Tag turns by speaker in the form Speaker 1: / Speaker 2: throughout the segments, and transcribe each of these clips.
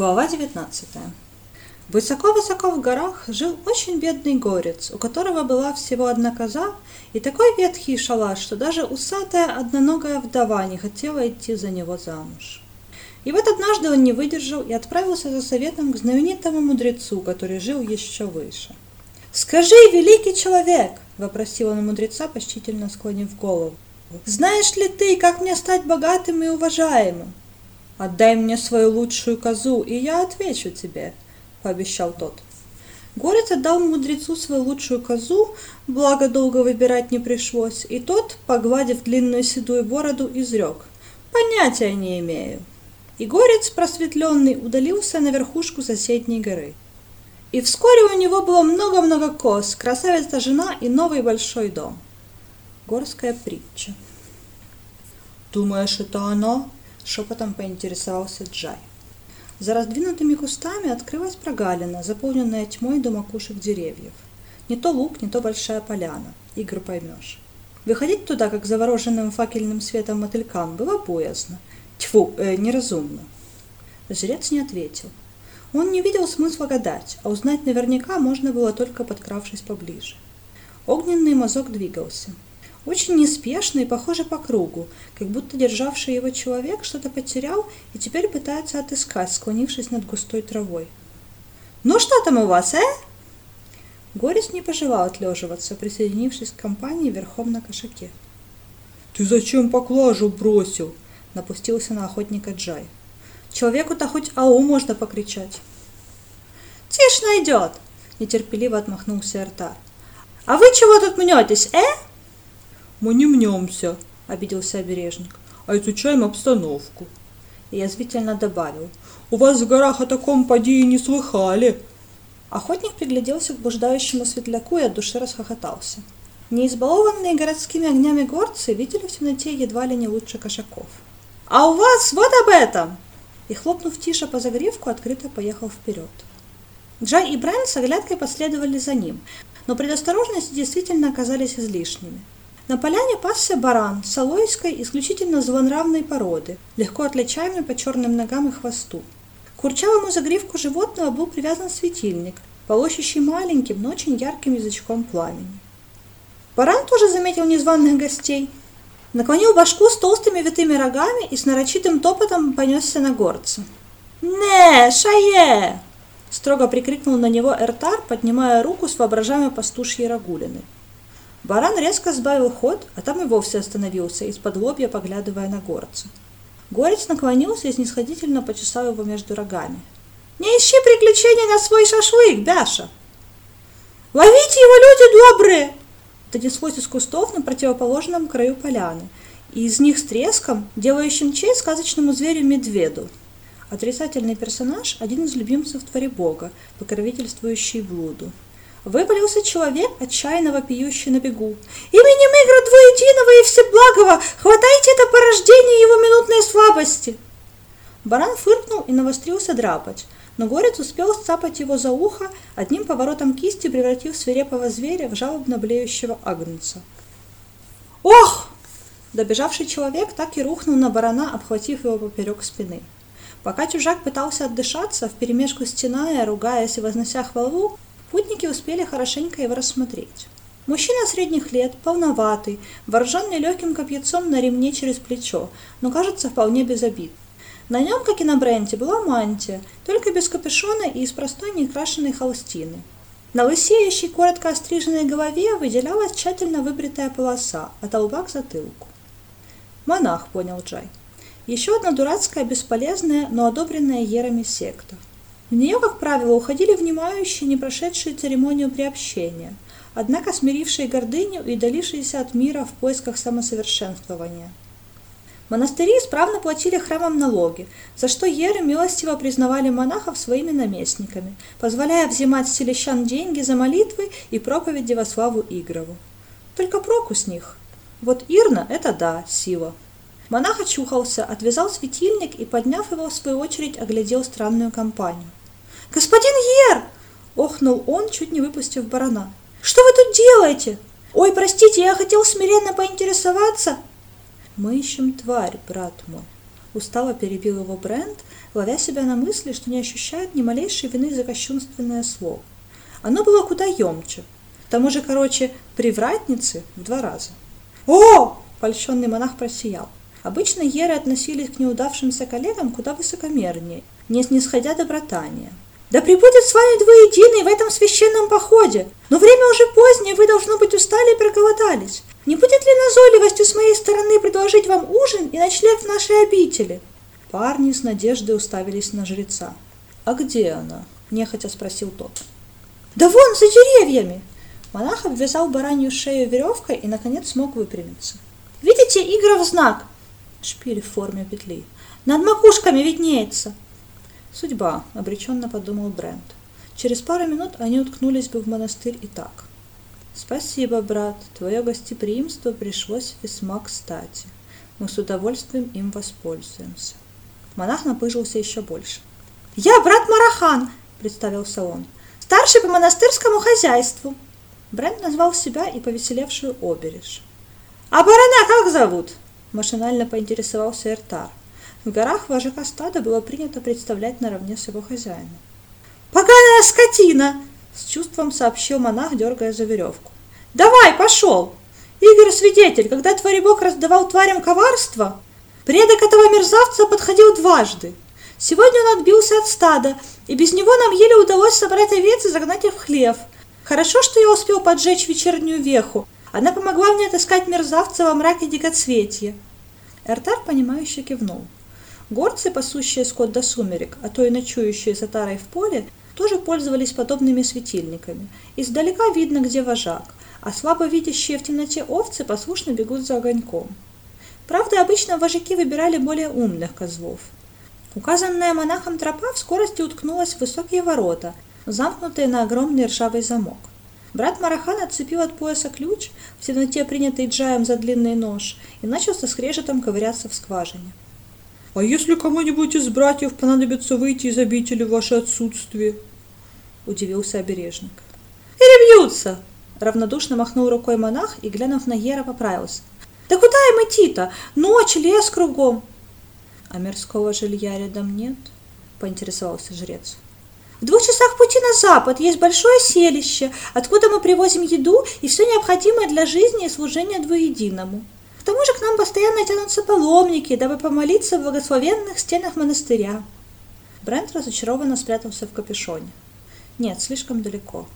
Speaker 1: Глава 19. Высоко-высоко в горах жил очень бедный горец, у которого была всего одна коза и такой ветхий шалаш, что даже усатая одноногая вдова не хотела идти за него замуж. И вот однажды он не выдержал и отправился за советом к знаменитому мудрецу, который жил еще выше. «Скажи, великий человек!» – вопросил он мудреца, почтительно склонив голову. «Знаешь ли ты, как мне стать богатым и уважаемым?» «Отдай мне свою лучшую козу, и я отвечу тебе», — пообещал тот. Горец отдал мудрецу свою лучшую козу, благо долго выбирать не пришлось, и тот, погладив длинную седую бороду, изрек. «Понятия не имею». И горец, просветленный, удалился на верхушку соседней горы. И вскоре у него было много-много коз, красавица жена и новый большой дом. Горская притча. «Думаешь, это оно?» Шепотом поинтересовался Джай. За раздвинутыми кустами открылась прогалина, заполненная тьмой до макушек деревьев. Не то луг, не то большая поляна. Игры поймешь. Выходить туда, как завороженным факельным светом мотылькам, было боязно. Тьфу, э, неразумно. Жрец не ответил. Он не видел смысла гадать, а узнать наверняка можно было только подкравшись поближе. Огненный мазок двигался. Очень неспешно и похоже по кругу, как будто державший его человек что-то потерял и теперь пытается отыскать, склонившись над густой травой. «Ну что там у вас, э?» Горец не пожелал отлеживаться, присоединившись к компании верхом на кошаке.
Speaker 2: «Ты зачем поклажу бросил?»
Speaker 1: — напустился на охотника Джай. «Человеку-то хоть ау можно покричать». «Тишь найдет!» — нетерпеливо отмахнулся Эртар. «А вы чего тут мнетесь, э?»
Speaker 2: «Мы не мнемся», — обиделся обережник, «а изучаем обстановку».
Speaker 1: И язвительно добавил,
Speaker 2: «У вас в горах о таком поди и не слыхали».
Speaker 1: Охотник пригляделся к блуждающему светляку и от души расхохотался. Неизбалованные городскими огнями горцы видели в темноте едва ли не лучше кошаков. «А у вас вот об этом!» И, хлопнув тише по загривку, открыто поехал вперед. Джай и Брайан с оглядкой последовали за ним, но предосторожности действительно оказались излишними. На поляне пасся баран салойской исключительно злонравной породы, легко отличаемый по черным ногам и хвосту. К курчавому загривку животного был привязан светильник, полощущий маленьким, но очень ярким язычком пламени. Баран тоже заметил незваных гостей, наклонил башку с толстыми витыми рогами и с нарочитым топотом понесся на горца. «Не, шае!» – строго прикрикнул на него Эртар, поднимая руку с воображаемой пастушьей рагулиной. Баран резко сбавил ход, а там и вовсе остановился, из-под лобья поглядывая на горца. Горец наклонился и снисходительно почесал его между рогами. «Не ищи приключений на свой шашлык, Бяша!» «Ловите его, люди добрые!» Донеслось из кустов на противоположном краю поляны, и из них с треском, делающим честь сказочному зверю медведу. Отрицательный персонаж – один из любимцев Творебога, покровительствующий блуду. Выпалился человек, отчаянно вопиющий на бегу. «Именем Игра Двуединого и Всеблагого хватайте это порождение его минутной слабости!» Баран фыркнул и навострился драпать, но горец успел сцапать его за ухо, одним поворотом кисти превратив свирепого зверя в жалобно блеющего агнца. «Ох!» Добежавший человек так и рухнул на барана, обхватив его поперек спины. Пока чужак пытался отдышаться, вперемешку стеная, ругаясь и вознося хвалу, Путники успели хорошенько его рассмотреть. Мужчина средних лет, полноватый, вооруженный легким копьецом на ремне через плечо, но кажется вполне без обид. На нем, как и на Бренте, была мантия, только без капюшона и из простой некрашенной холстины. На лысеющей, коротко остриженной голове выделялась тщательно выбритая полоса от лба к затылку. «Монах», — понял Джай. Еще одна дурацкая, бесполезная, но одобренная ерами секта — в нее, как правило, уходили внимающие, не прошедшие церемонию приобщения, однако смирившие гордыню и удалившиеся от мира в поисках самосовершенствования. Монастыри исправно платили храмам налоги, за что еры милостиво признавали монахов своими наместниками, позволяя взимать с селищан деньги за молитвы и проповеди во славу Игрову. Только проку с них. Вот Ирна – это да, сила. Монах очухался, отвязал светильник и, подняв его, в свою очередь, оглядел странную компанию. «Господин Ер!» — охнул он, чуть не выпустив барана. «Что вы тут делаете? Ой, простите, я хотел смиренно поинтересоваться!» «Мы ищем тварь, брат мой!» Устало перебил его Брент, ловя себя на мысли, что не ощущает ни малейшей вины за кощунственное слово. Оно было куда емче. К тому же, короче, привратницы в два раза. «О!» – польщенный монах просиял. Обычно еры относились к неудавшимся коллегам куда высокомернее, не снисходя до братания. «Да пребудет с вами двоединый в этом священном походе! Но время уже позднее, вы, должно быть, устали и проголодались. Не будет ли назойливостью с моей стороны предложить вам ужин и ночлег в нашей обители?» Парни с надеждой уставились на жреца.
Speaker 2: «А где она?» – нехотя спросил тот.
Speaker 1: «Да вон, за деревьями!» Монах обвязал баранью шею веревкой и, наконец, смог выпрямиться. «Видите, игра в знак?» Шпиль в форме петли. «Над макушками виднеется!»
Speaker 2: «Судьба», — обреченно подумал Брент. Через пару минут они уткнулись бы в монастырь и так. «Спасибо, брат, твое гостеприимство пришлось весьма кстати. Мы с удовольствием им воспользуемся».
Speaker 1: Монах напыжился еще больше. «Я брат Марахан», — представился он, — «старший по монастырскому хозяйству». Брент назвал себя и повеселевшую обережь. «А барана как зовут?» – машинально поинтересовался Эртар. В горах вожака стада было принято представлять наравне с его хозяином. «Поганая скотина!» – с чувством сообщил монах, дергая за веревку. «Давай, пошел! Игорь свидетель, когда твой бог раздавал тварям коварство, предок этого мерзавца подходил дважды. Сегодня он отбился от стада, и без него нам еле удалось собрать овец и загнать их в хлев – Хорошо, что я успел поджечь вечернюю веху. Она помогла мне отыскать мерзавца во мраке дикоцветья. Эртар, понимающе кивнул. Горцы, пасущие скот до сумерек, а то и ночующие за тарой в поле, тоже пользовались подобными светильниками. Издалека видно, где вожак, а слабо видящие в темноте овцы послушно бегут за огоньком. Правда, обычно вожаки выбирали более умных козлов. Указанная монахом тропа в скорости уткнулась в высокие ворота, замкнутые на огромный ржавый замок. Брат Марахан отцепил от пояса ключ, в темноте принятый Джаем за длинный нож, и начал со скрежетом ковыряться в скважине.
Speaker 2: «А если кому-нибудь из братьев понадобится выйти из обители в ваше отсутствие?» – удивился обережник.
Speaker 1: «Перебьются!» – равнодушно махнул рукой монах и, глянув на Ера, поправился. «Да куда им идти-то? Ночь, лес кругом!»
Speaker 2: «А мирского жилья рядом нет?» – поинтересовался жрец.
Speaker 1: В двух часах пути на запад есть большое селище, откуда мы привозим еду и все необходимое для жизни и служения двуединому. Тому же к нам постоянно тянутся паломники, дабы помолиться в благословенных стенах монастыря.
Speaker 2: Брент разочарованно спрятался в капюшоне. Нет, слишком далеко.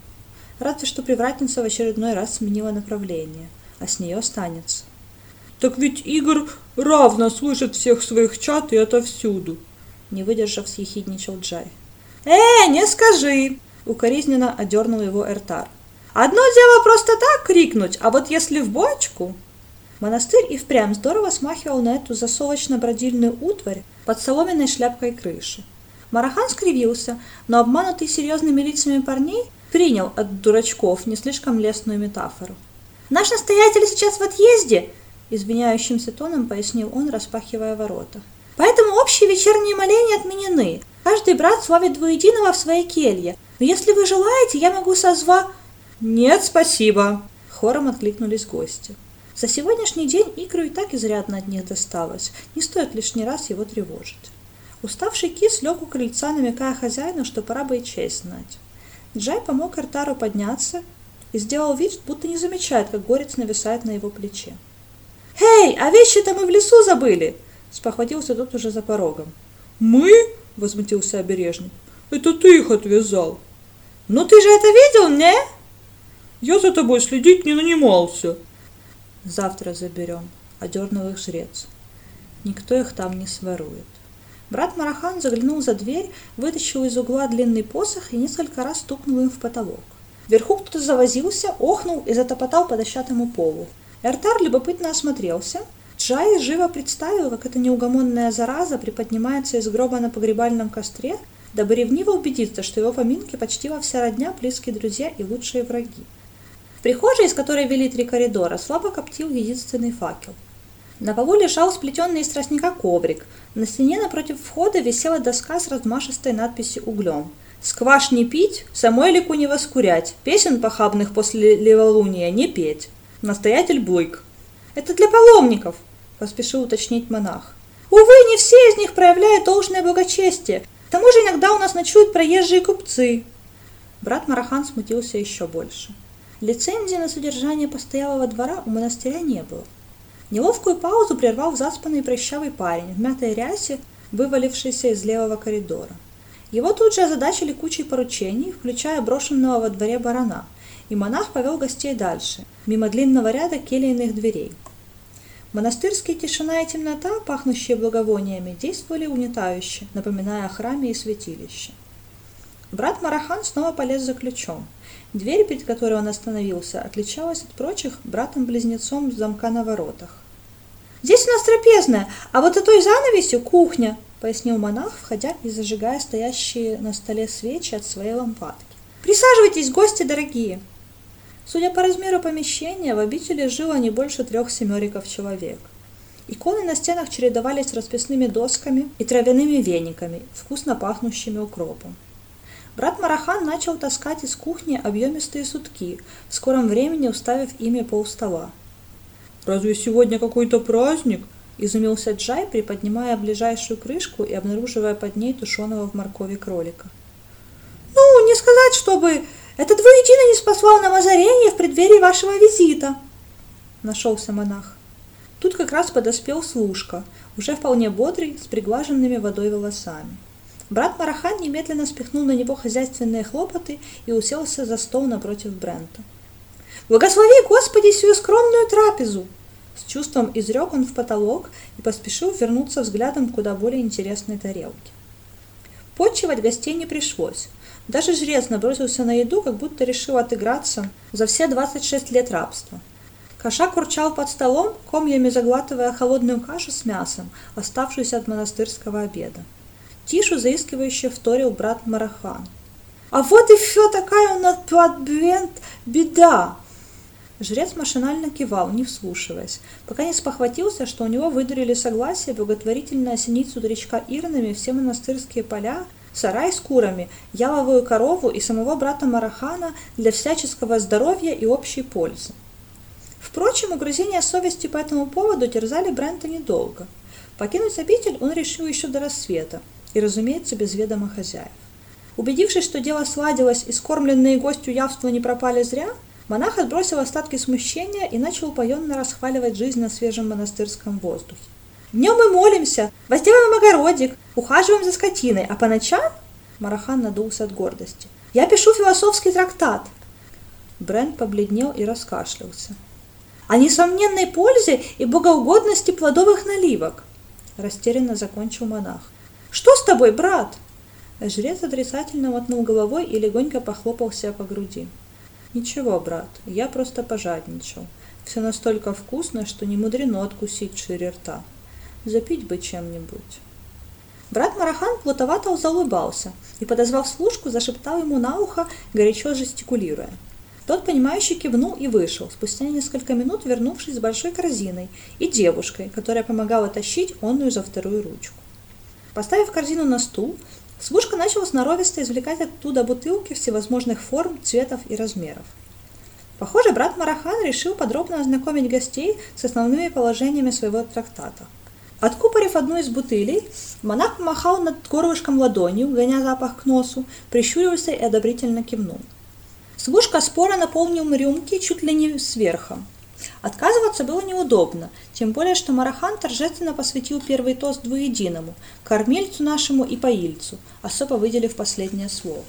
Speaker 2: Разве что привратница в очередной раз сменила направление, а с нее останется. «Так ведь Игорь равно слышит всех своих чат и отовсюду!» Не выдержав, съехидничал Джай.
Speaker 1: «Э, не скажи!» – укоризненно одернул его Эртар. «Одно дело просто так крикнуть, а вот если в бочку...» Монастырь и впрямь здорово смахивал на эту засовочно-бродильную утварь под соломенной шляпкой крыши. Марахан скривился, но обманутый серьезными лицами парней принял от дурачков не слишком лестную метафору. «Наш настоятель сейчас в отъезде!» – извиняющимся тоном пояснил он, распахивая ворота. «Поэтому общие вечерние моления отменены, Каждый брат славит двуединого в своей келье. Но если вы желаете, я могу созва...»
Speaker 2: «Нет, спасибо!»
Speaker 1: — хором откликнулись гости. За сегодняшний день Игру и так изрядно от них досталось. Не стоит лишний раз его тревожить. Уставший кис лег у крыльца, намекая хозяину, что пора бы и честь знать. Джай помог Артару подняться и сделал вид, будто не замечает, как горец нависает на его плече. «Эй, а вещи-то мы в лесу забыли!» – спохватился тот уже за порогом.
Speaker 2: «Мы?» — возмутился обережник. «Это ты их отвязал!»
Speaker 1: «Ну ты же это видел, не?»
Speaker 2: «Я за тобой следить не нанимался!»
Speaker 1: «Завтра заберем», — одернул их жрец. «Никто их там не сворует». Брат Марахан заглянул за дверь, вытащил из угла длинный посох и несколько раз стукнул им в потолок. Вверху кто-то завозился, охнул и затопотал по дощатому полу. Эртар любопытно осмотрелся, Джай живо представил, как эта неугомонная зараза приподнимается из гроба на погребальном костре, дабы ревниво убедиться, что его поминки почти во вся родня близкие друзья и лучшие враги. Прихожей, из которой вели три коридора, слабо коптил единственный факел. На полу лежал сплетенный из тростника коврик. На стене напротив входа висела доска с размашистой надписью углем. «Скваш не пить, самой лику не воскурять, песен похабных после леволуния не петь». Настоятель Буйк. «Это для паломников», – поспешил уточнить монах. Увы, не все из них проявляют должное благочестие. К тому же иногда у нас ночуют проезжие купцы.
Speaker 2: Брат Марахан смутился еще больше. Лицензии на содержание постоялого двора у монастыря не было. Неловкую паузу прервал заспанный прыщавый парень в мятой рясе, вывалившийся из левого коридора. Его тут же озадачили кучей поручений, включая брошенного во дворе барана, и монах повел гостей дальше, мимо длинного ряда келейных дверей. Монастырские тишина и темнота, пахнущие благовониями, действовали угнетающе, напоминая о храме и святилище. Брат Марахан снова полез за ключом. Дверь, перед которой он остановился, отличалась от прочих братом-близнецом замка на воротах.
Speaker 1: «Здесь у нас трапезная, а вот этой занавесью кухня», — пояснил монах, входя и зажигая стоящие на столе свечи от своей лампадки. «Присаживайтесь, гости дорогие!»
Speaker 2: Судя по размеру помещения, в обители жило не больше трех семериков человек. Иконы на стенах чередовались с расписными досками и травяными вениками, вкусно пахнущими укропом. Брат Марахан начал таскать из кухни объемистые сутки, в скором времени уставив ими пол стола.
Speaker 3: «Разве сегодня какой-то праздник?»
Speaker 2: – изумился Джай, приподнимая ближайшую крышку и обнаруживая под ней тушеного в моркови кролика.
Speaker 1: «Ну, не сказать, чтобы это двуедино не спасло нам озарение в преддверии вашего визита!»
Speaker 2: Нашелся монах. Тут как раз подоспел служка, уже вполне бодрый, с приглаженными водой волосами. Брат Марахан немедленно спихнул на него хозяйственные хлопоты и уселся за стол напротив Брента.
Speaker 1: «Благослови, Господи, свою скромную трапезу!»
Speaker 2: С чувством изрек он в потолок и поспешил вернуться взглядом к куда более интересной тарелке. Почивать гостей не пришлось. Даже жрец набросился на еду, как будто решил отыграться за все 26 лет рабства. Кошак урчал под столом, комьями заглатывая холодную кашу с мясом, оставшуюся от монастырского обеда. Тишу заискивающе вторил брат Марахан.
Speaker 1: «А вот и все такая у нас подбент беда!»
Speaker 2: Жрец машинально кивал, не вслушиваясь, пока не спохватился, что у него выдарили согласие благотворительно осенить с утречка Ирнами все монастырские поля сарай с курами, яловую корову и самого брата Марахана для всяческого здоровья и общей пользы. Впрочем, угрызения совести по этому поводу терзали Брента недолго. Покинуть обитель он решил еще до рассвета, и, разумеется, без ведома хозяев. Убедившись, что дело сладилось и скормленные гостю явства не пропали зря, монах отбросил остатки смущения и начал упоенно расхваливать жизнь на свежем монастырском воздухе.
Speaker 1: Днем мы молимся, возделываем огородик, ухаживаем за скотиной, а по ночам...»
Speaker 2: Марахан надулся от гордости.
Speaker 1: «Я пишу философский трактат».
Speaker 2: Брент побледнел и раскашлялся.
Speaker 1: «О несомненной пользе и богоугодности плодовых наливок», растерянно закончил монах. «Что с тобой, брат?»
Speaker 2: Жрец отрицательно мотнул головой и легонько похлопал себя по груди. «Ничего, брат, я просто пожадничал. Все настолько вкусно, что не мудрено откусить шире рта. Запить бы чем-нибудь.
Speaker 1: Брат Марахан плутовато заулыбался и, подозвав служку, зашептал ему на ухо, горячо жестикулируя. Тот, понимающе кивнул и вышел, спустя несколько минут вернувшись с большой корзиной и девушкой, которая помогала тащить онную за вторую ручку. Поставив корзину на стул, служка начала сноровисто извлекать оттуда бутылки всевозможных форм, цветов и размеров. Похоже, брат Марахан решил подробно ознакомить гостей с основными положениями своего трактата – Откупорив одну из бутылей, монах помахал над горлышком ладонью, гоня запах к носу, прищурился и одобрительно кивнул. Служка спора наполнил рюмки чуть ли не сверху. Отказываться было неудобно, тем более, что Марахан торжественно посвятил первый тост двуединому, кормильцу нашему и поильцу, особо выделив последнее слово.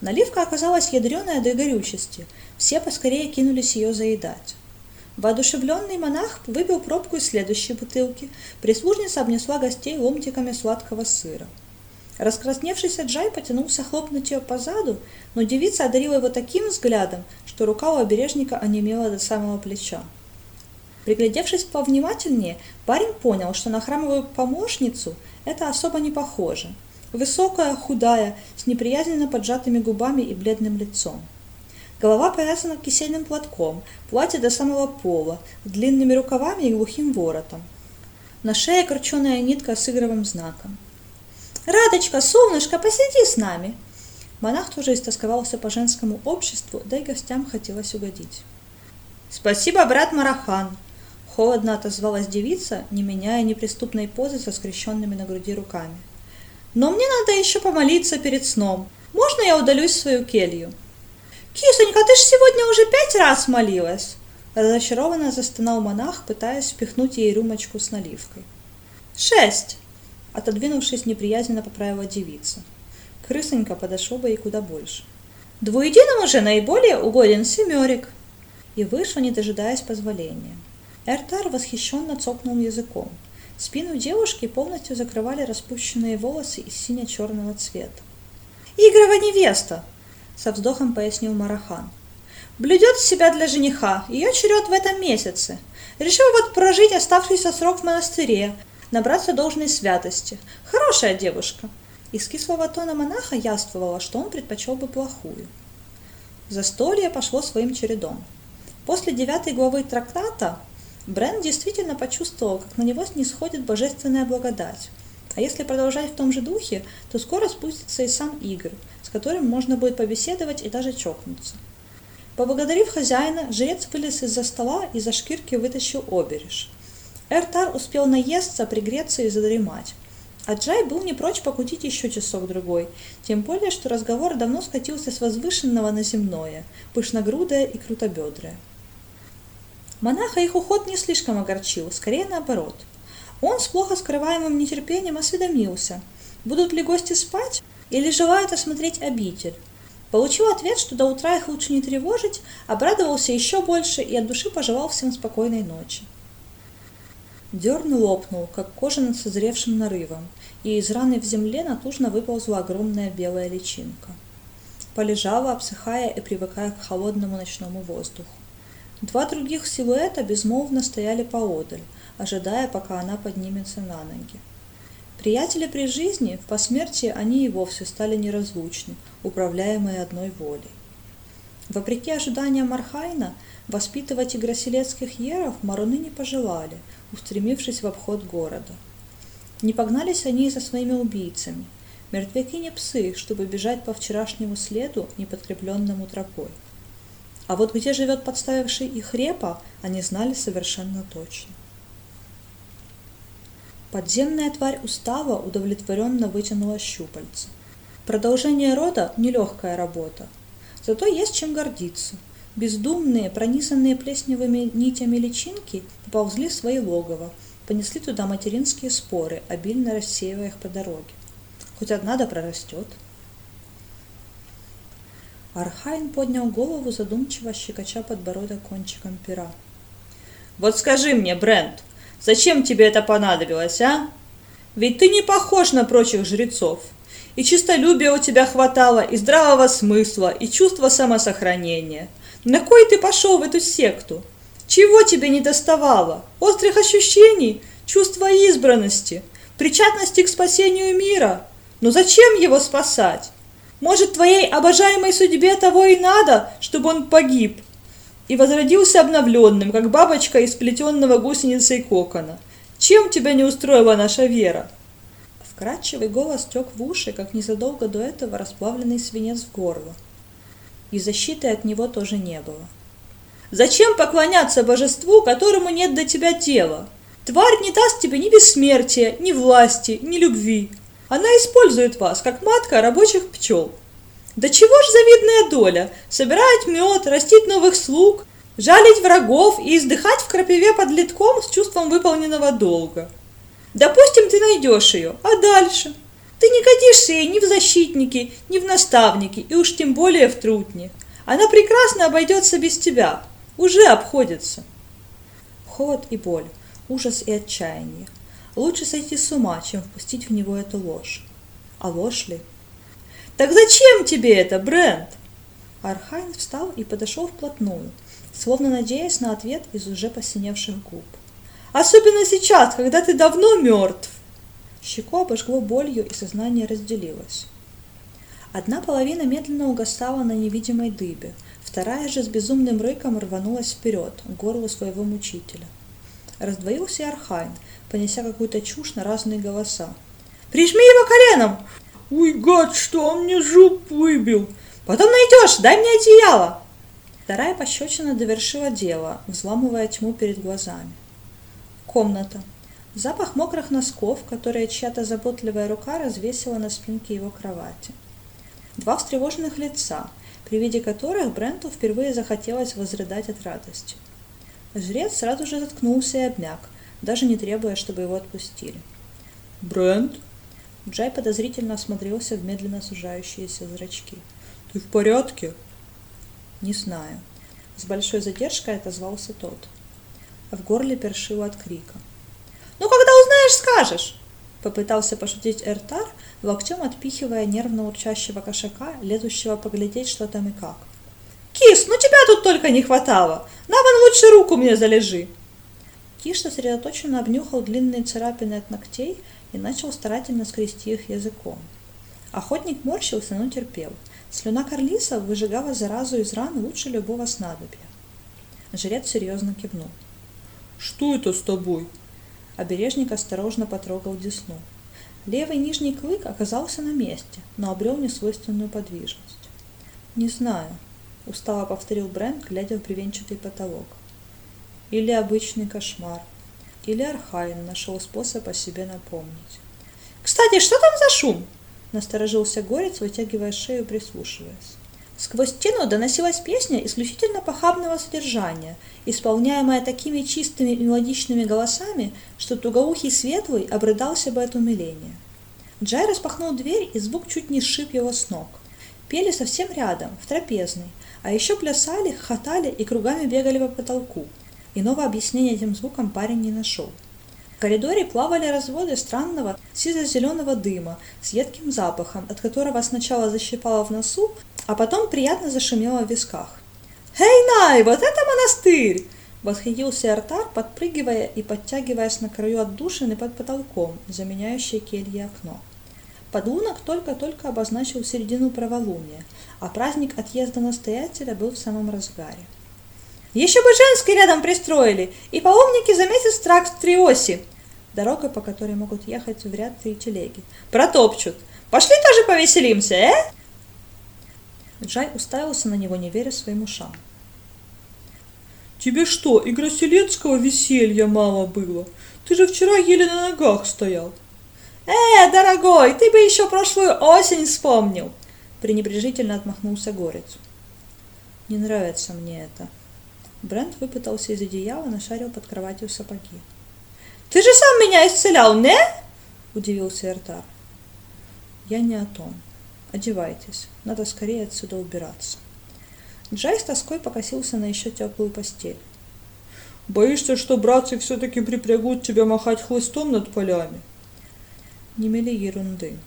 Speaker 1: Наливка оказалась ядреная до горючести, все поскорее кинулись ее заедать. Воодушевленный монах выпил пробку из следующей бутылки. Прислужница обнесла гостей ломтиками сладкого сыра. Раскрасневшийся Джай потянулся хлопнуть ее по заду, но девица одарила его таким взглядом, что рука у обережника онемела до самого плеча. Приглядевшись повнимательнее, парень понял, что на храмовую помощницу это особо не похоже. Высокая, худая, с неприязненно поджатыми губами и бледным лицом. Голова повязана кисельным платком, платье до самого пола, длинными рукавами и глухим воротом. На шее крученая нитка с игровым знаком. «Радочка, солнышко, посиди с нами!» Монах тоже истосковался по женскому обществу, да и гостям хотелось угодить. «Спасибо, брат Марахан!»
Speaker 2: Холодно отозвалась девица, не меняя неприступной позы со скрещенными на груди руками. Но мне надо еще помолиться перед сном. Можно я удалюсь в свою келью? Кисонька, ты ж сегодня уже пять раз молилась. Разочарованно застонал монах, пытаясь впихнуть ей рюмочку с наливкой. «Шесть!» Отодвинувшись, неприязненно поправила девица. Крысонька подошел бы и куда больше. «Двуединому же наиболее угоден семерик!» И вышел, не дожидаясь позволения. Эртар восхищенно цокнул языком. Спину девушки полностью закрывали распущенные волосы из сине-черного цвета. «Игрова невеста!» — со вздохом пояснил Марахан. «Блюдет себя для жениха, ее черед в этом месяце. Решил вот прожить оставшийся срок в монастыре, набраться должной святости. Хорошая девушка!» Из кислого тона монаха яствовало, что он предпочел бы плохую. Застолье пошло своим чередом. После девятой главы трактата Брент действительно почувствовал, как на него снисходит божественная благодать. А если продолжать в том же духе, то скоро спустится и сам Игорь, с которым можно будет побеседовать и даже чокнуться. Поблагодарив хозяина, жрец вылез из-за стола и за шкирки вытащил обережь. Эртар успел наесться, пригреться и задремать. А Джай был не прочь покутить еще часок-другой, тем более, что разговор давно скатился с возвышенного на земное, пышногрудое и крутобедрое. Монаха их уход не слишком огорчил, скорее наоборот. Он с плохо скрываемым нетерпением осведомился, будут ли гости спать или желают осмотреть обитель. Получил ответ, что до утра их лучше не тревожить, обрадовался еще больше и от души пожелал всем спокойной ночи. Дерн лопнул, как кожа над созревшим нарывом, и из раны в земле натужно выползла огромная белая личинка. Полежала, обсыхая и привыкая к холодному ночному воздуху. Два других силуэта безмолвно стояли поодаль, ожидая, пока она поднимется на ноги. Приятели при жизни, в посмертии они и вовсе стали неразлучны, управляемые одной волей. Вопреки ожиданиям Архайна, воспитывать игроселецких еров маруны не пожелали, устремившись в обход города. Не погнались они за своими убийцами. Мертвяки не псы, чтобы бежать по вчерашнему следу, не подкрепленному тропой. А вот где живет подставивший их репа, они знали совершенно точно. Подземная тварь устава удовлетворенно вытянула щупальца. Продолжение рода – нелегкая работа. Зато есть чем гордиться – Бездумные, пронизанные плесневыми нитями личинки поползли в свои логова, понесли туда материнские споры, обильно рассеивая их по дороге. Хоть одна да прорастет. Архайн поднял голову, задумчиво щекоча подбородок кончиком пера. «Вот скажи мне, Брент, зачем тебе это понадобилось, а? Ведь ты не похож на прочих жрецов. И честолюбия у тебя хватало, и здравого смысла, и чувства самосохранения – на кой ты пошел в эту секту? Чего тебе не доставало? Острых ощущений? Чувства избранности? Причастности к спасению мира? Но зачем его спасать? Может, твоей обожаемой судьбе того и надо, чтобы он погиб и возродился обновленным, как бабочка из плетенного гусеницей кокона? Чем тебя не устроила наша вера? Вкрадчивый голос тек в уши, как незадолго до этого расплавленный свинец в горло и защиты от него тоже не было. Зачем поклоняться божеству, которому нет до тебя дела? Тварь не даст тебе ни бессмертия, ни власти, ни любви. Она использует вас, как матка рабочих пчел. Да чего ж завидная доля? Собирать мед, растить новых слуг, жалить врагов и издыхать в крапиве под литком с чувством выполненного долга. Допустим, ты найдешь ее, а дальше? Ты не годишься ей ни в защитники, ни в наставники, и уж тем более в трутни. Она прекрасно обойдется без тебя, уже обходится. Холод и боль, ужас и отчаяние. Лучше сойти с ума, чем впустить в него эту ложь. А ложь ли? Так зачем тебе это, Брент? Архайн встал и подошел вплотную, словно надеясь на ответ из уже посиневших губ. Особенно сейчас, когда ты давно мертв. Щеку обожгло болью, и сознание разделилось. Одна половина медленно угасала на невидимой дыбе, вторая же с безумным рыком рванулась вперед, к горлу своего мучителя. Раздвоился и Архайн, понеся какую-то чушь на разные голоса. «Прижми его коленом!»
Speaker 3: «Уй, гад, что он мне зуб выбил!»
Speaker 2: «Потом найдешь, дай мне одеяло!» Вторая пощечина довершила дело, взламывая тьму перед глазами.
Speaker 1: Комната. Запах мокрых носков, которые чья-то заботливая рука развесила на спинке его кровати. Два встревоженных лица, при виде которых Бренту впервые захотелось возрыдать от радости. Жрец сразу же заткнулся и обмяк, даже не требуя, чтобы его отпустили.
Speaker 3: Брент,
Speaker 1: Джай подозрительно осмотрелся в медленно сужающиеся зрачки.
Speaker 3: ты в порядке?
Speaker 1: «Не знаю». С большой задержкой отозвался тот. В горле першило от крика. «Ну, когда узнаешь, скажешь!» Попытался пошутить Эртар, локтем отпихивая нервно урчащего кошака, лезущего поглядеть, что там и как. «Кис, ну тебя тут только не хватало! На вон лучше руку мне залежи!» Киш сосредоточенно обнюхал длинные царапины от ногтей и начал старательно скрести их языком. Охотник морщился, но терпел. Слюна Карлиса выжигала заразу из ран лучше любого снадобья. Жрец серьезно кивнул.
Speaker 3: Что это с тобой?
Speaker 1: Обережник осторожно потрогал десну. Левый нижний клык оказался на месте, но обрел несвойственную подвижность. «Не знаю», — устало повторил Брент, глядя в бревенчатый потолок. «Или обычный кошмар, или Архайн нашел способ о себе напомнить». «Кстати, что там за шум?» — насторожился Горец, вытягивая шею, прислушиваясь. Сквозь стену доносилась песня исключительно похабного содержания, исполняемая такими чистыми и мелодичными голосами, что тугоухий светлый обрыдался бы от умиления. Джай распахнул дверь, и звук чуть не сшиб его с ног. Пели совсем рядом, в трапезной, а еще плясали, хохотали и кругами бегали по потолку. Иного объяснения этим звукам парень не нашел. В коридоре плавали разводы странного сизо-зеленого дыма с едким запахом, от которого сначала защипало в носу, а потом приятно зашумело в висках. «Эй, Най, вот это монастырь!» Восхитился Артар, подпрыгивая и подтягиваясь на краю отдушины под потолком, заменяющей кельи окно. Подлунок только-только обозначил середину праволуния, а праздник отъезда настоятеля был в самом разгаре. «Еще бы женский рядом пристроили, и паломники за месяц тракт в Триосе!» Дорога, по которой могут ехать в ряд три телеги. «Протопчут! Пошли тоже повеселимся, э?» Джай уставился на него, не веря своим ушам.
Speaker 3: Тебе что, и Гроселецкого веселья мало было? Ты же вчера еле на ногах стоял.
Speaker 1: «Э, дорогой, ты бы еще прошлую осень вспомнил!» пренебрежительно отмахнулся Горец. «Не нравится мне это». Брент выпытался из одеяла, нашарил под кроватью сапоги. «Ты же сам меня исцелял, не?» – удивился Эртар. «Я не о том. Одевайтесь, надо скорее отсюда убираться». Джай с тоской покосился на еще теплую постель.
Speaker 3: «Боишься, что братцы все-таки припрягут тебя махать хлыстом над полями?»
Speaker 1: Не мели ерунды.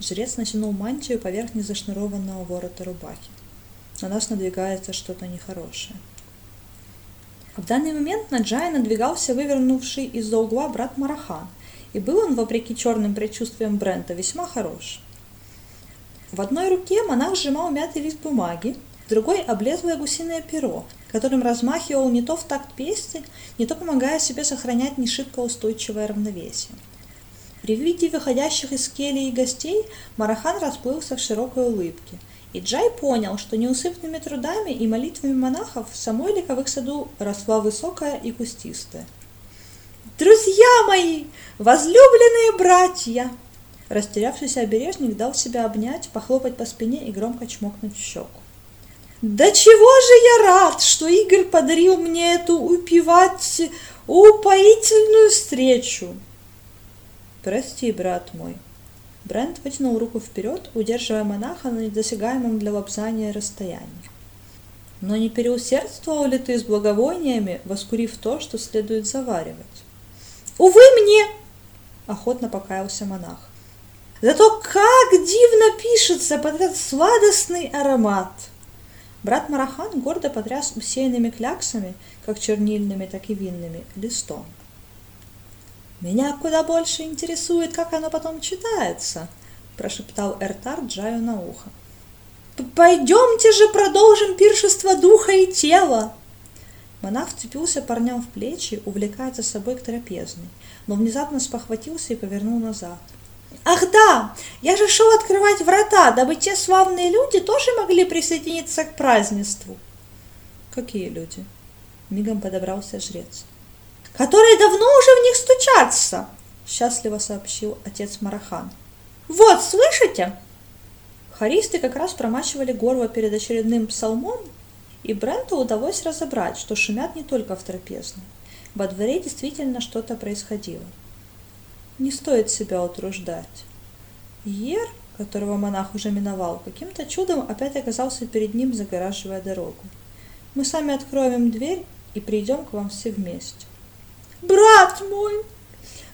Speaker 1: Жрец натянул мантию поверх незашнурованного ворота рубахи. На нас надвигается что-то нехорошее. В данный момент на Джая надвигался вывернувший из-за угла брат Марахан, и был он, вопреки черным предчувствиям Брента, весьма хорош. В одной руке монах сжимал мятый лист бумаги, в другой – облезлое гусиное перо, которым размахивал не то в такт песни, не то помогая себе сохранять не устойчивое равновесие. При виде выходящих из келии гостей Марахан расплылся в широкой улыбке, и Джай понял, что неусыпными трудами и молитвами монахов в их саду росла высокая и кустистая. «Друзья мои! Возлюбленные братья!» Растерявшийся обережник дал себя обнять, похлопать по спине и громко чмокнуть в щеку. «Да чего же я рад, что Игорь подарил мне эту упивать упоительную встречу!» «Прости, брат мой». Брент вытянул руку вперед, удерживая монаха на недосягаемом для лапзания расстоянии. «Но не переусердствовал ли ты с благовониями, воскурив то, что следует заваривать?» «Увы мне!» – охотно покаялся монах. «Зато как дивно пишется под этот сладостный аромат!» Брат Марахан гордо потряс усеянными кляксами, как чернильными, так и винными, листом. «Меня куда больше интересует, как оно потом читается», – прошептал Эртар Джаю на ухо. «Пойдемте же продолжим пиршество духа и тела!» Монах вцепился парням в плечи, увлекая за собой к трапезной, но внезапно спохватился и повернул назад. «Ах да! Я же шел открывать врата, дабы те славные люди тоже могли присоединиться к празднеству!» «Какие люди?» – мигом подобрался жрец. Которые давно уже в них стучатся, счастливо сообщил отец Марахан. Вот, слышите? Харисты как раз промачивали горло перед очередным псалмом, и Бренту удалось разобрать, что шумят не только в трапезной. Во дворе действительно что-то происходило. Не стоит себя утруждать. Ер, которого монах уже миновал, каким-то чудом опять оказался перед ним, загораживая дорогу. Мы сами откроем дверь и придем к вам все вместе. «Брат мой!»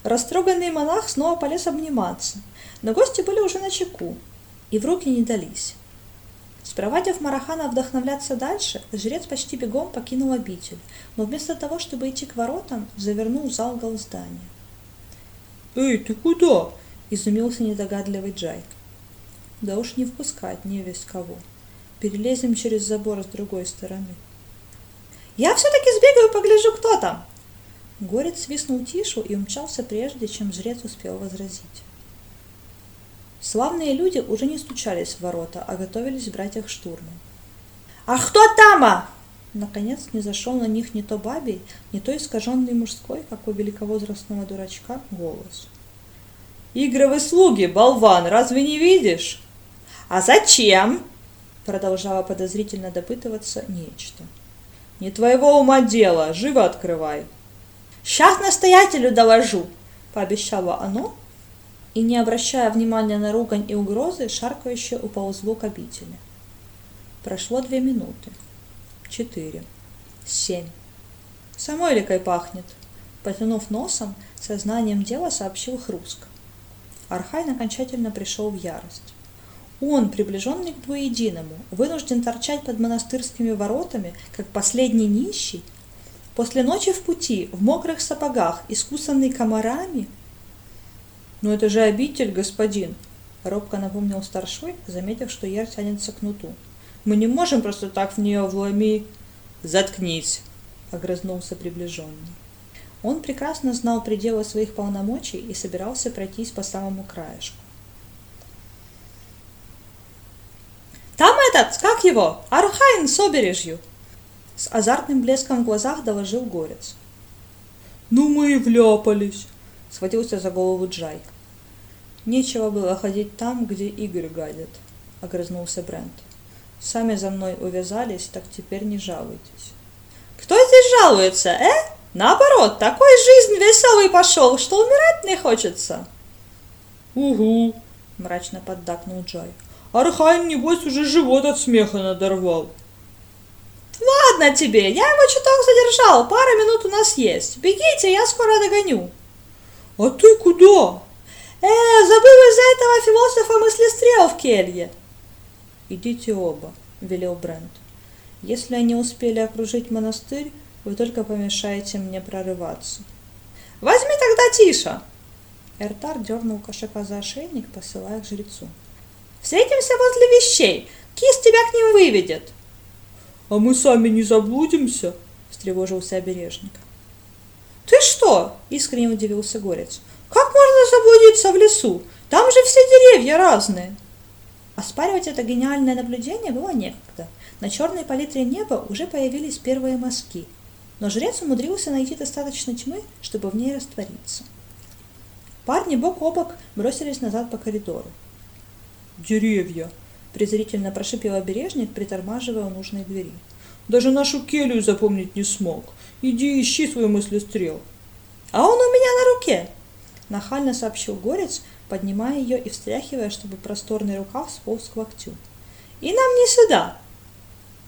Speaker 1: Растроганный монах снова полез обниматься, но гости были уже на чеку и в руки не дались. Спровадив Марахана вдохновляться дальше, жрец почти бегом покинул обитель, но вместо того, чтобы идти к воротам, завернул в зал гол здания.
Speaker 3: «Эй, ты куда?»
Speaker 1: – изумился недогадливый Джайк. «Да уж не впускать не весь кого. Перелезем через забор с другой стороны». «Я все-таки сбегаю погляжу, кто там!» Горец свистнул тишу и умчался прежде, чем жрец успел возразить. Славные люди уже не стучались в ворота, а готовились брать их штурмом. «А кто тама?» Наконец не зашел на них не то бабий, не то искаженный мужской, как у великовозрастного дурачка, голос.
Speaker 3: «Игровые слуги, болван, разве не видишь?»
Speaker 1: «А зачем?» Продолжала подозрительно допытываться нечто.
Speaker 3: «Не твоего ума дело, живо открывай!»
Speaker 1: «Сейчас настоятелю доложу!» – пообещало оно, и, не обращая внимания на ругань и угрозы, шаркающе уползло к обители. Прошло две минуты. Четыре. Семь. Самой ликой пахнет. Потянув носом, со знанием дела сообщил Хруск. Архайн окончательно пришел в ярость. Он, приближенный к двуединому, вынужден торчать под монастырскими воротами, как последний нищий, после ночи в пути, в мокрых сапогах, искусанный комарами –
Speaker 3: «Но это же обитель, господин!»
Speaker 1: — робко напомнил старшой, заметив, что яр тянется к нуту.
Speaker 3: «Мы не можем просто так в нее вломи...»
Speaker 1: «Заткнись!» — огрызнулся приближенный. Он прекрасно знал пределы своих полномочий и собирался пройтись по самому краешку. «Там этот, как его? Архайн с обережью!» С азартным блеском в глазах доложил горец.
Speaker 3: «Ну мы и вляпались!»
Speaker 1: — схватился за голову Джай. Нечего было ходить там, где Игорь гадит, огрызнулся Брент. Сами за мной увязались, так теперь не жалуйтесь. Кто здесь жалуется, э? Наоборот, такой жизнь веселый пошел, что умирать не хочется.
Speaker 3: Угу, мрачно поддакнул Джай. Архайн, небось, уже живот от смеха надорвал.
Speaker 1: Ладно тебе, я его чуток задержал, пара минут у нас есть. Бегите, я скоро догоню.
Speaker 3: А ты куда?
Speaker 1: «Э, забыл из-за этого философа мыслестрел в келье!»
Speaker 2: «Идите оба», — велел Брент. «Если они успели окружить монастырь, вы только помешаете мне прорываться».
Speaker 1: «Возьми тогда Тиша!»
Speaker 2: Эртар дернул кошака за ошейник, посылая к жрецу.
Speaker 1: «Встретимся возле вещей! Кис тебя к ним выведет!»
Speaker 3: «А мы сами не заблудимся?»
Speaker 2: — встревожился обережник.
Speaker 1: «Ты что?» — искренне удивился Горец. Как можно заблудиться в лесу? Там же все деревья разные. Оспаривать это гениальное наблюдение было некогда. На черной палитре неба уже появились первые мазки, но жрец умудрился найти достаточно тьмы, чтобы в ней раствориться. Парни бок о бок бросились назад по коридору.
Speaker 3: «Деревья!»
Speaker 2: – презрительно прошипел обережник, притормаживая у нужной двери.
Speaker 3: «Даже нашу келью запомнить не смог. Иди ищи свой мыслестрел».
Speaker 1: «А он у меня на руке!»
Speaker 2: Нахально сообщил горец, поднимая ее и встряхивая, чтобы просторный рукав сполз к локтю.
Speaker 1: «И нам не сюда!»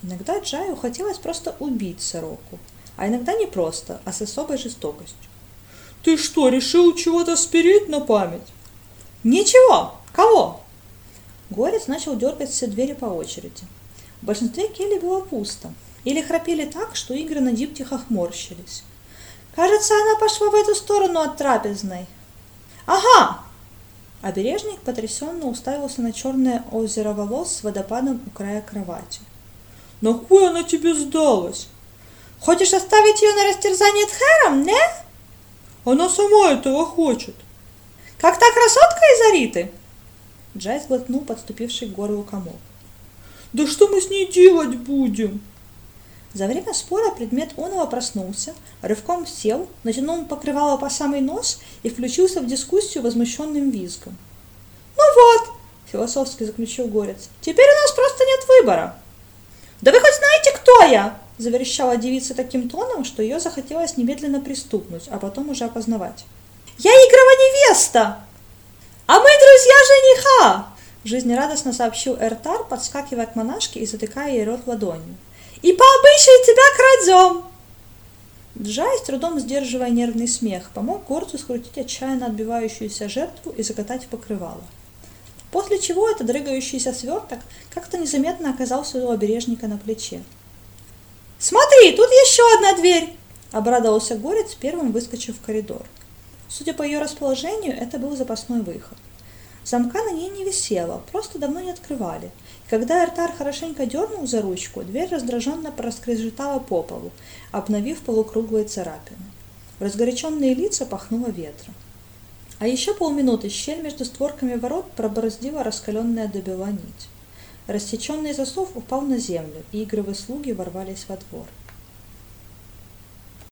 Speaker 2: Иногда Джаю хотелось просто убить сороку, а иногда не просто, а с особой жестокостью.
Speaker 3: «Ты что, решил чего-то спереть на память?»
Speaker 1: «Ничего! Кого?»
Speaker 2: Горец начал дергать все двери по очереди. В большинстве келей было пусто, или храпели так, что игры на диптихах морщились.
Speaker 1: «Кажется, она пошла в эту сторону от трапезной», Ага!
Speaker 2: Обережник потрясенно уставился на черное озеро волос с водопадом у края кровати.
Speaker 3: На хуй она тебе сдалась?
Speaker 1: Хочешь оставить ее на растерзание Тхером, не?
Speaker 3: Она сама этого хочет.
Speaker 1: Как та красотка из Ариты?
Speaker 2: Джай сглотнул подступивший к горлу комок.
Speaker 3: Да что мы с ней делать будем?
Speaker 1: За время спора предмет Онова проснулся, рывком сел, натянул покрывало по самый нос и включился в дискуссию возмущенным визгом. «Ну вот!» – философски заключил Горец. «Теперь у нас просто нет выбора!» «Да вы хоть знаете, кто я?» – заверещала девица таким тоном, что ее захотелось немедленно приступнуть, а потом уже опознавать. «Я Игрова невеста!» «А мы друзья жениха!» – жизнерадостно сообщил Эртар, подскакивая к монашке и затыкая ей рот ладонью. «И по обычаю тебя крадем!» Джай, с трудом сдерживая нервный смех, помог горцу скрутить отчаянно отбивающуюся жертву и закатать в покрывало. После чего этот дрыгающийся сверток как-то незаметно оказался у обережника на плече. «Смотри, тут еще одна дверь!» – обрадовался Горец, первым выскочив в коридор. Судя по ее расположению, это был запасной выход. Замка на ней не висело, просто давно не открывали. И когда Эртар хорошенько дернул за ручку, дверь раздраженно проскрежетала по полу, обновив полукруглые царапины. В разгоряченные лица пахнуло ветром. А еще полминуты щель между створками ворот пробороздила раскаленная до нить. Рассеченный засов упал на землю, и игровые слуги ворвались во двор.